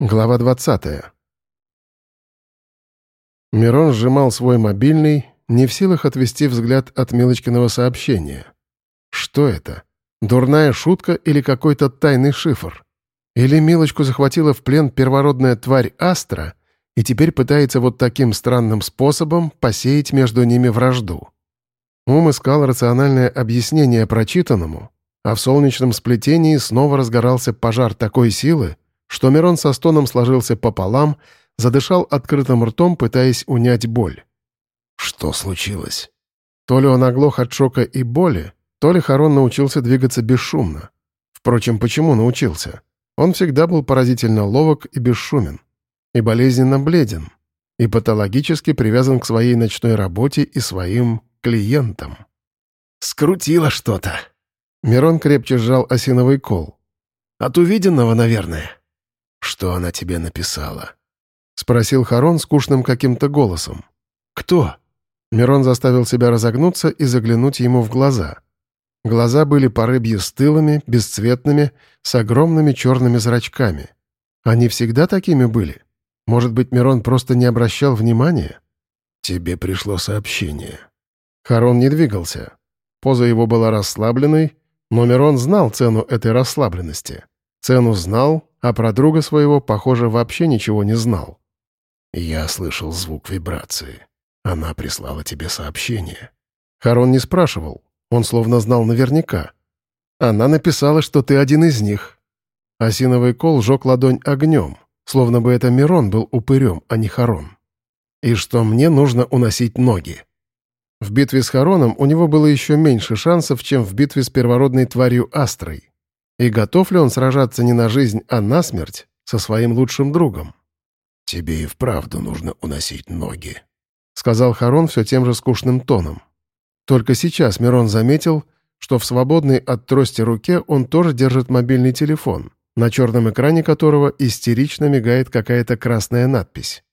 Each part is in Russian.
Глава 20. Мирон сжимал свой мобильный, не в силах отвести взгляд от Милочкиного сообщения. Что это? Дурная шутка или какой-то тайный шифр? Или Милочку захватила в плен первородная тварь Астра и теперь пытается вот таким странным способом посеять между ними вражду? Ум искал рациональное объяснение прочитанному, а в солнечном сплетении снова разгорался пожар такой силы, что Мирон со стоном сложился пополам, задышал открытым ртом, пытаясь унять боль. Что случилось? То ли он оглох от шока и боли, то ли Харон научился двигаться бесшумно. Впрочем, почему научился? Он всегда был поразительно ловок и бесшумен. И болезненно бледен. И патологически привязан к своей ночной работе и своим клиентам. «Скрутило что-то!» Мирон крепче сжал осиновый кол. «От увиденного, наверное». «Что она тебе написала?» — спросил Харон скучным каким-то голосом. «Кто?» Мирон заставил себя разогнуться и заглянуть ему в глаза. Глаза были по рыбье стылыми, бесцветными, с огромными черными зрачками. Они всегда такими были? Может быть, Мирон просто не обращал внимания? «Тебе пришло сообщение». Харон не двигался. Поза его была расслабленной, но Мирон знал цену этой расслабленности. Цену знал, а про друга своего, похоже, вообще ничего не знал. «Я слышал звук вибрации. Она прислала тебе сообщение». Харон не спрашивал, он словно знал наверняка. «Она написала, что ты один из них». Осиновый кол жег ладонь огнем, словно бы это Мирон был упырем, а не Харон. «И что мне нужно уносить ноги». В битве с Хароном у него было еще меньше шансов, чем в битве с первородной тварью Астрой. И готов ли он сражаться не на жизнь, а на смерть со своим лучшим другом? «Тебе и вправду нужно уносить ноги», — сказал Харон все тем же скучным тоном. Только сейчас Мирон заметил, что в свободной от трости руке он тоже держит мобильный телефон, на черном экране которого истерично мигает какая-то красная надпись.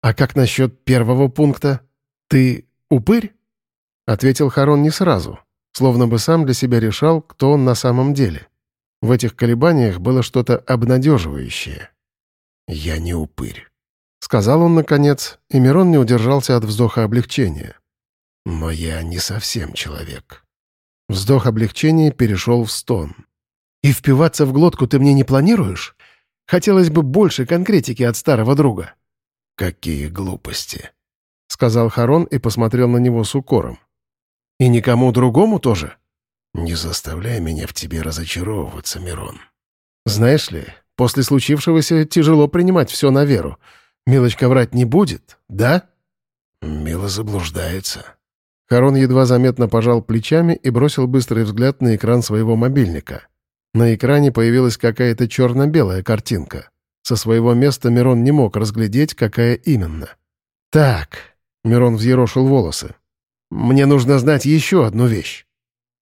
«А как насчет первого пункта? Ты упырь?» Ответил Харон не сразу, словно бы сам для себя решал, кто он на самом деле. В этих колебаниях было что-то обнадеживающее. «Я не упырь», — сказал он наконец, и Мирон не удержался от вздоха облегчения. «Но я не совсем человек». Вздох облегчения перешел в стон. «И впиваться в глотку ты мне не планируешь? Хотелось бы больше конкретики от старого друга». «Какие глупости», — сказал Харон и посмотрел на него с укором. «И никому другому тоже?» «Не заставляй меня в тебе разочаровываться, Мирон». «Знаешь ли, после случившегося тяжело принимать все на веру. Милочка врать не будет, да?» Мила заблуждается. Харон едва заметно пожал плечами и бросил быстрый взгляд на экран своего мобильника. На экране появилась какая-то черно-белая картинка. Со своего места Мирон не мог разглядеть, какая именно. «Так», — Мирон взъерошил волосы, — «мне нужно знать еще одну вещь».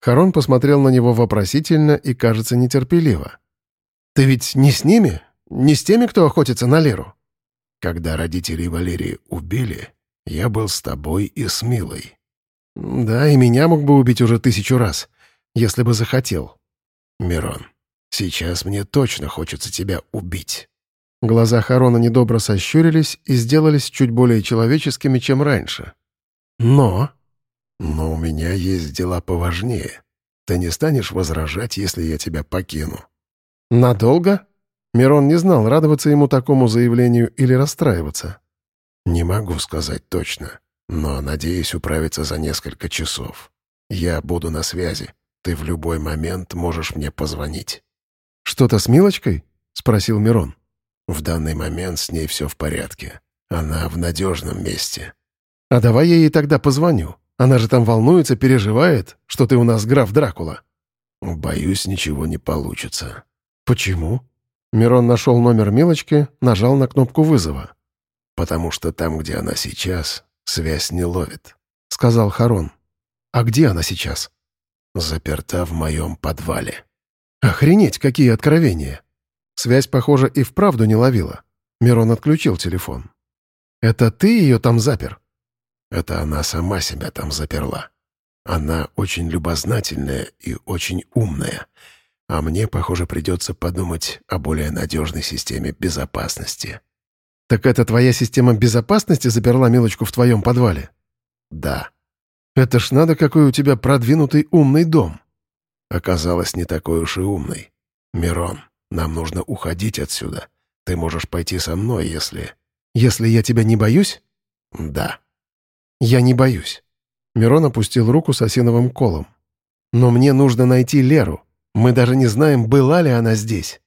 Харон посмотрел на него вопросительно и, кажется, нетерпеливо. «Ты ведь не с ними? Не с теми, кто охотится на Леру?» «Когда родителей Валерии убили, я был с тобой и с Милой». «Да, и меня мог бы убить уже тысячу раз, если бы захотел». «Мирон, сейчас мне точно хочется тебя убить». Глаза Харона недобро сощурились и сделались чуть более человеческими, чем раньше. «Но...» «Но у меня есть дела поважнее. Ты не станешь возражать, если я тебя покину». «Надолго?» Мирон не знал, радоваться ему такому заявлению или расстраиваться. «Не могу сказать точно, но надеюсь управиться за несколько часов. Я буду на связи. Ты в любой момент можешь мне позвонить». «Что-то с Милочкой?» — спросил Мирон. «В данный момент с ней все в порядке. Она в надежном месте». «А давай я ей тогда позвоню. Она же там волнуется, переживает, что ты у нас граф Дракула». «Боюсь, ничего не получится». «Почему?» Мирон нашел номер Милочки, нажал на кнопку вызова. «Потому что там, где она сейчас, связь не ловит», — сказал Харон. «А где она сейчас?» «Заперта в моем подвале». «Охренеть, какие откровения!» Связь, похоже, и вправду не ловила. Мирон отключил телефон. «Это ты ее там запер?» Это она сама себя там заперла. Она очень любознательная и очень умная. А мне, похоже, придется подумать о более надежной системе безопасности. Так это твоя система безопасности заперла Милочку в твоем подвале? Да. Это ж надо, какой у тебя продвинутый умный дом. Оказалось, не такой уж и умный. Мирон, нам нужно уходить отсюда. Ты можешь пойти со мной, если... Если я тебя не боюсь? Да. Я не боюсь. Мирон опустил руку с осиновым колом. Но мне нужно найти Леру. Мы даже не знаем, была ли она здесь.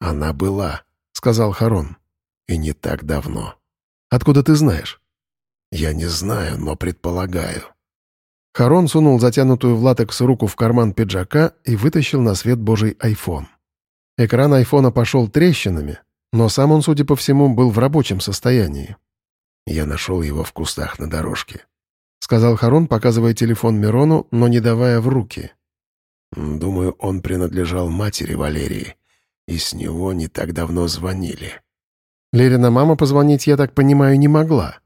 Она была, сказал Харон. И не так давно. Откуда ты знаешь? Я не знаю, но предполагаю. Харон сунул затянутую в латекс руку в карман пиджака и вытащил на свет божий айфон. Экран айфона пошел трещинами, но сам он, судя по всему, был в рабочем состоянии. «Я нашел его в кустах на дорожке», — сказал Харон, показывая телефон Мирону, но не давая в руки. «Думаю, он принадлежал матери Валерии, и с него не так давно звонили». Лерина мама позвонить, я так понимаю, не могла.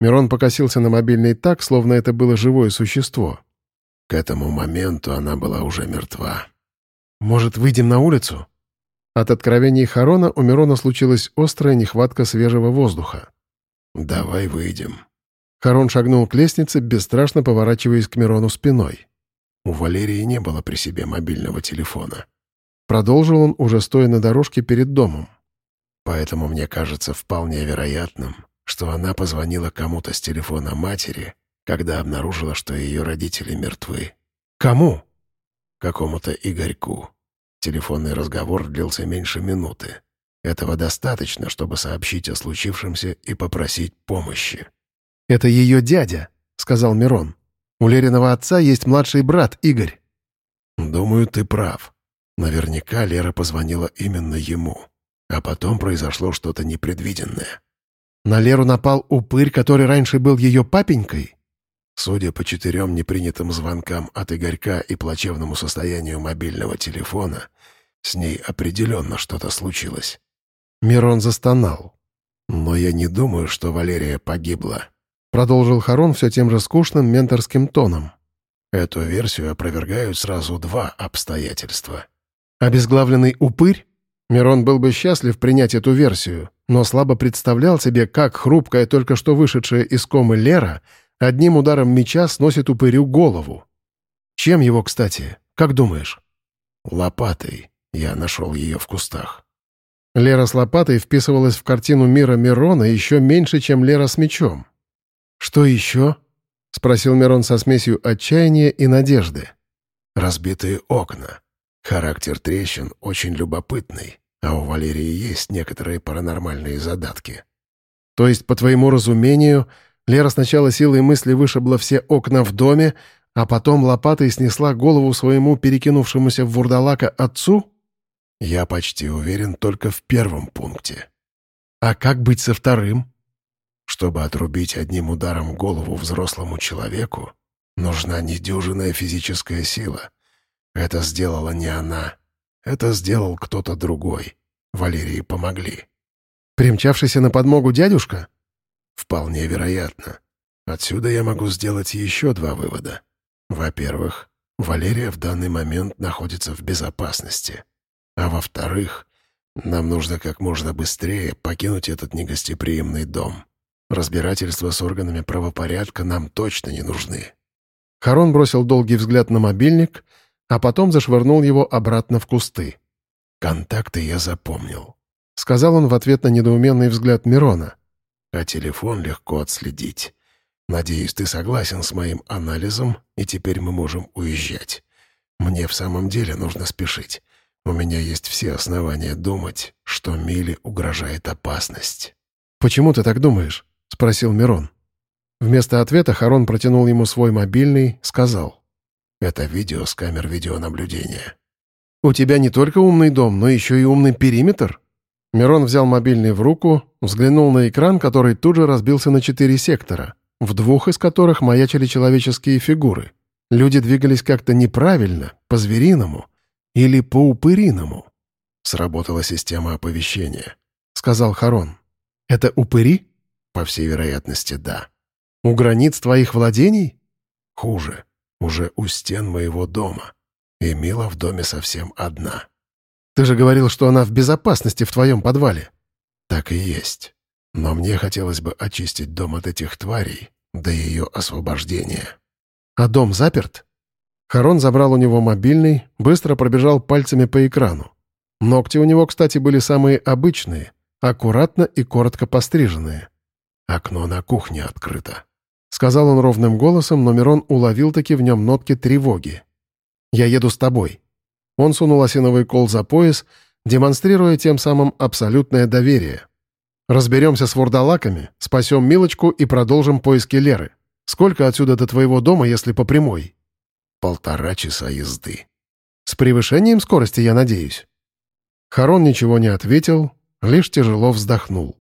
Мирон покосился на мобильный так, словно это было живое существо. К этому моменту она была уже мертва. «Может, выйдем на улицу?» От откровений Харона у Мирона случилась острая нехватка свежего воздуха. «Давай выйдем». Харон шагнул к лестнице, бесстрашно поворачиваясь к Мирону спиной. У Валерии не было при себе мобильного телефона. Продолжил он, уже стоя на дорожке перед домом. Поэтому мне кажется вполне вероятным, что она позвонила кому-то с телефона матери, когда обнаружила, что ее родители мертвы. «Кому?» «Какому-то Игорьку. Телефонный разговор длился меньше минуты. Этого достаточно, чтобы сообщить о случившемся и попросить помощи». «Это ее дядя», — сказал Мирон. «У Лериного отца есть младший брат, Игорь». «Думаю, ты прав. Наверняка Лера позвонила именно ему. А потом произошло что-то непредвиденное». «На Леру напал упырь, который раньше был ее папенькой?» Судя по четырем непринятым звонкам от Игорька и плачевному состоянию мобильного телефона, с ней определенно что-то случилось. Мирон застонал. «Но я не думаю, что Валерия погибла», — продолжил Харон все тем же скучным менторским тоном. «Эту версию опровергают сразу два обстоятельства». «Обезглавленный упырь?» Мирон был бы счастлив принять эту версию, но слабо представлял себе, как хрупкая, только что вышедшая из комы Лера — Одним ударом меча сносит упырю голову. Чем его, кстати? Как думаешь? Лопатой. Я нашел ее в кустах. Лера с лопатой вписывалась в картину мира Мирона еще меньше, чем Лера с мечом. «Что еще?» — спросил Мирон со смесью отчаяния и надежды. «Разбитые окна. Характер трещин очень любопытный, а у Валерии есть некоторые паранормальные задатки». «То есть, по твоему разумению, Лера сначала силой мысли вышибла все окна в доме, а потом лопатой снесла голову своему перекинувшемуся в вурдалака отцу? Я почти уверен только в первом пункте. А как быть со вторым? Чтобы отрубить одним ударом голову взрослому человеку, нужна недюжинная физическая сила. Это сделала не она. Это сделал кто-то другой. Валерии помогли. Примчавшийся на подмогу дядюшка? Вполне вероятно. Отсюда я могу сделать еще два вывода. Во-первых, Валерия в данный момент находится в безопасности. А во-вторых, нам нужно как можно быстрее покинуть этот негостеприимный дом. Разбирательства с органами правопорядка нам точно не нужны. Харон бросил долгий взгляд на мобильник, а потом зашвырнул его обратно в кусты. «Контакты я запомнил», — сказал он в ответ на недоуменный взгляд Мирона а телефон легко отследить. Надеюсь, ты согласен с моим анализом, и теперь мы можем уезжать. Мне в самом деле нужно спешить. У меня есть все основания думать, что Миле угрожает опасность». «Почему ты так думаешь?» — спросил Мирон. Вместо ответа Харон протянул ему свой мобильный, сказал. «Это видео с камер видеонаблюдения». «У тебя не только умный дом, но еще и умный периметр?» Мирон взял мобильный в руку, взглянул на экран, который тут же разбился на четыре сектора, в двух из которых маячили человеческие фигуры. Люди двигались как-то неправильно, по-звериному или по-упыриному. «Сработала система оповещения», — сказал Харон. «Это упыри?» «По всей вероятности, да». «У границ твоих владений?» «Хуже. Уже у стен моего дома». И Мила в доме совсем одна. Ты же говорил, что она в безопасности в твоем подвале. Так и есть. Но мне хотелось бы очистить дом от этих тварей до ее освобождения. А дом заперт? Харон забрал у него мобильный, быстро пробежал пальцами по экрану. Ногти у него, кстати, были самые обычные, аккуратно и коротко постриженные. «Окно на кухне открыто», — сказал он ровным голосом, но Мирон уловил-таки в нем нотки тревоги. «Я еду с тобой». Он сунул осиновый кол за пояс, демонстрируя тем самым абсолютное доверие. «Разберемся с вурдалаками, спасем Милочку и продолжим поиски Леры. Сколько отсюда до твоего дома, если по прямой?» «Полтора часа езды». «С превышением скорости, я надеюсь?» Харон ничего не ответил, лишь тяжело вздохнул.